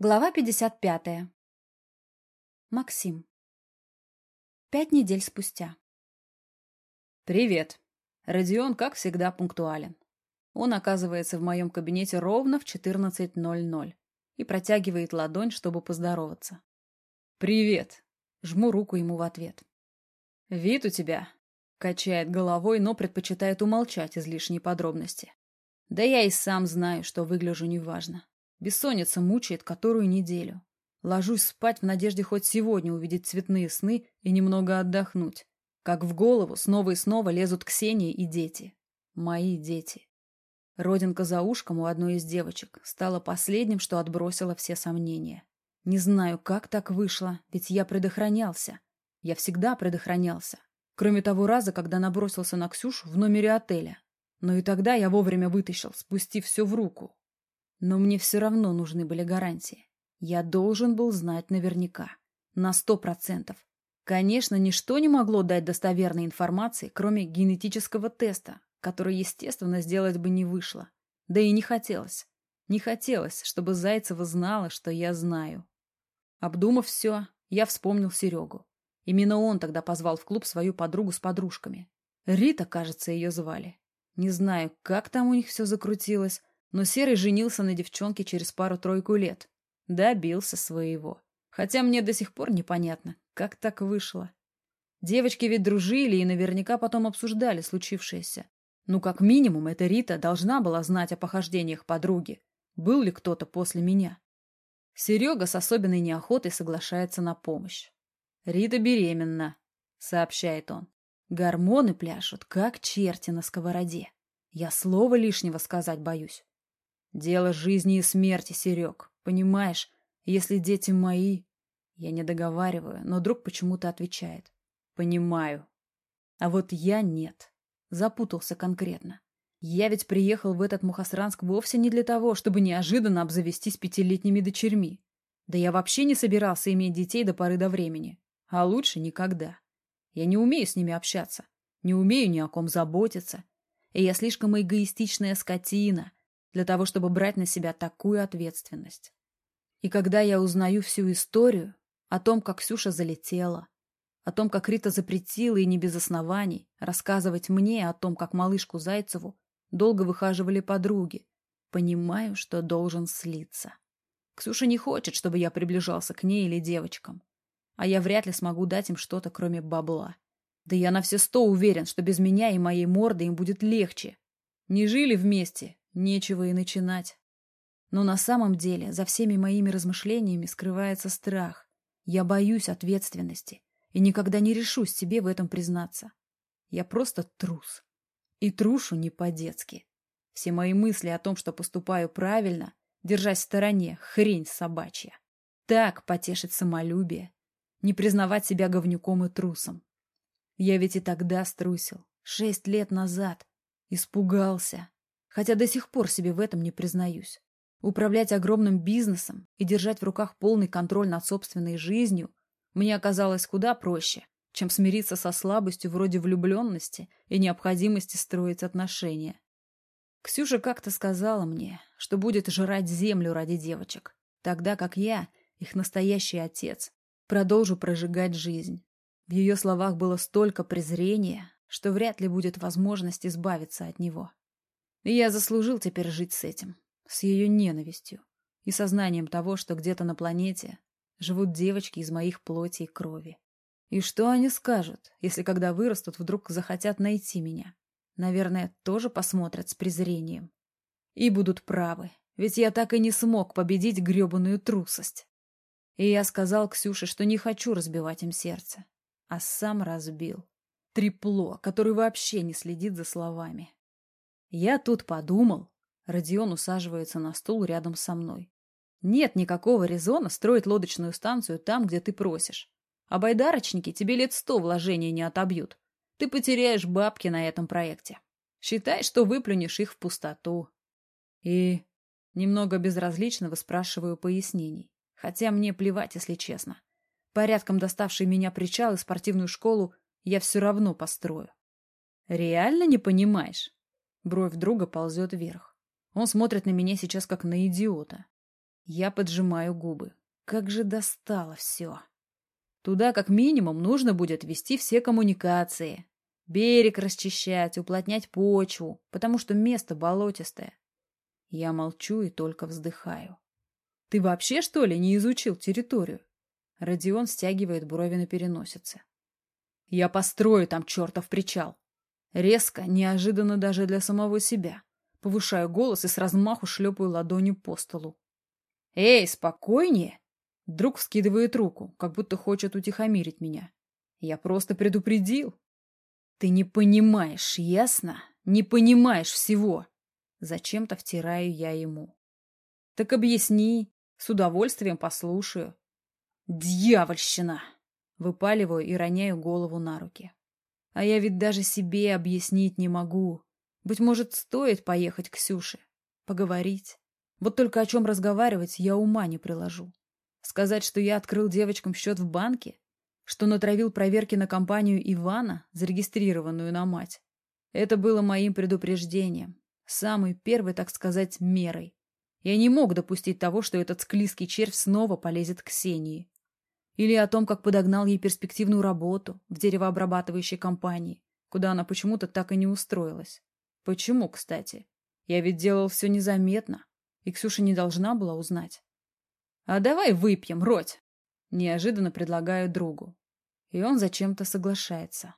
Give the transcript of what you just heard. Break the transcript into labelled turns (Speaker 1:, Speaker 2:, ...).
Speaker 1: Глава 55. Максим. Пять недель спустя.
Speaker 2: «Привет». Родион, как всегда, пунктуален. Он оказывается в моем кабинете ровно в 14.00 и протягивает ладонь, чтобы поздороваться. «Привет». Жму руку ему в ответ. «Вид у тебя», — качает головой, но предпочитает умолчать излишние подробности. «Да я и сам знаю, что выгляжу неважно. Бессонница мучает которую неделю. Ложусь спать в надежде хоть сегодня увидеть цветные сны и немного отдохнуть. Как в голову снова и снова лезут Ксения и дети. Мои дети. Родинка за ушком у одной из девочек стала последним, что отбросило все сомнения. Не знаю, как так вышло, ведь я предохранялся. Я всегда предохранялся. Кроме того раза, когда набросился на Ксюшу в номере отеля. Но и тогда я вовремя вытащил, спустив все в руку. Но мне все равно нужны были гарантии. Я должен был знать наверняка. На сто процентов. Конечно, ничто не могло дать достоверной информации, кроме генетического теста, который, естественно, сделать бы не вышло. Да и не хотелось. Не хотелось, чтобы Зайцева знала, что я знаю. Обдумав все, я вспомнил Серегу. Именно он тогда позвал в клуб свою подругу с подружками. Рита, кажется, ее звали. Не знаю, как там у них все закрутилось, но Серый женился на девчонке через пару-тройку лет. Добился своего. Хотя мне до сих пор непонятно, как так вышло. Девочки ведь дружили и наверняка потом обсуждали случившееся. Ну, как минимум, эта Рита должна была знать о похождениях подруги. Был ли кто-то после меня? Серега с особенной неохотой соглашается на помощь. «Рита беременна», — сообщает он. «Гормоны пляшут, как черти на сковороде. Я слова лишнего сказать боюсь. Дело жизни и смерти, Серег. Понимаешь, если дети мои... Я не договариваю, но друг почему-то отвечает. Понимаю. А вот я нет. Запутался конкретно. Я ведь приехал в этот Мухосранск вовсе не для того, чтобы неожиданно обзавестись пятилетними дочерьми. Да я вообще не собирался иметь детей до поры до времени. А лучше никогда. Я не умею с ними общаться. Не умею ни о ком заботиться. И я слишком эгоистичная скотина, для того, чтобы брать на себя такую ответственность. И когда я узнаю всю историю о том, как Ксюша залетела, о том, как Рита запретила и не без оснований рассказывать мне о том, как малышку Зайцеву долго выхаживали подруги, понимаю, что должен слиться. Ксюша не хочет, чтобы я приближался к ней или девочкам, а я вряд ли смогу дать им что-то, кроме бабла. Да я на все сто уверен, что без меня и моей морды им будет легче. Не жили вместе, Нечего и начинать. Но на самом деле за всеми моими размышлениями скрывается страх. Я боюсь ответственности и никогда не решусь себе в этом признаться. Я просто трус. И трушу не по-детски. Все мои мысли о том, что поступаю правильно, держась в стороне, хрень собачья. Так потешить самолюбие. Не признавать себя говнюком и трусом. Я ведь и тогда струсил. Шесть лет назад. Испугался хотя до сих пор себе в этом не признаюсь. Управлять огромным бизнесом и держать в руках полный контроль над собственной жизнью мне оказалось куда проще, чем смириться со слабостью вроде влюбленности и необходимости строить отношения. Ксюша как-то сказала мне, что будет жрать землю ради девочек, тогда как я, их настоящий отец, продолжу прожигать жизнь. В ее словах было столько презрения, что вряд ли будет возможность избавиться от него. И я заслужил теперь жить с этим, с ее ненавистью и сознанием того, что где-то на планете живут девочки из моих плоти и крови. И что они скажут, если когда вырастут, вдруг захотят найти меня? Наверное, тоже посмотрят с презрением. И будут правы, ведь я так и не смог победить гребаную трусость. И я сказал Ксюше, что не хочу разбивать им сердце, а сам разбил. Трепло, который вообще не следит за словами. Я тут подумал. Родион усаживается на стул рядом со мной. Нет никакого резона строить лодочную станцию там, где ты просишь. А байдарочники тебе лет сто вложений не отобьют. Ты потеряешь бабки на этом проекте. Считай, что выплюнешь их в пустоту. И немного безразлично выспрашиваю пояснений. Хотя мне плевать, если честно. Порядком доставший меня причал и спортивную школу я все равно построю. Реально не понимаешь? Бровь друга ползет вверх. Он смотрит на меня сейчас как на идиота. Я поджимаю губы. Как же достало все. Туда как минимум нужно будет вести все коммуникации. Берег расчищать, уплотнять почву, потому что место болотистое. Я молчу и только вздыхаю. Ты вообще, что ли, не изучил территорию? Родион стягивает брови на переносице. Я построю там чертов причал. Резко, неожиданно даже для самого себя. Повышаю голос и с размаху шлепаю ладонью по столу. «Эй, спокойнее!» Друг вскидывает руку, как будто хочет утихомирить меня. Я просто предупредил. Ты не понимаешь, ясно? Не понимаешь всего. Зачем-то втираю я ему. Так объясни. С удовольствием послушаю. Дьявольщина! Выпаливаю и роняю голову на руки. А я ведь даже себе объяснить не могу. Быть может, стоит поехать к Ксюше? Поговорить? Вот только о чем разговаривать я ума не приложу. Сказать, что я открыл девочкам счет в банке? Что натравил проверки на компанию Ивана, зарегистрированную на мать? Это было моим предупреждением. Самой первой, так сказать, мерой. Я не мог допустить того, что этот склизкий червь снова полезет к Ксении. Или о том, как подогнал ей перспективную работу в деревообрабатывающей компании, куда она почему-то так и не устроилась. Почему, кстати? Я ведь делал все незаметно, и Ксюша не должна была узнать. «А давай выпьем, Родь!» Неожиданно предлагаю другу. И он зачем-то соглашается.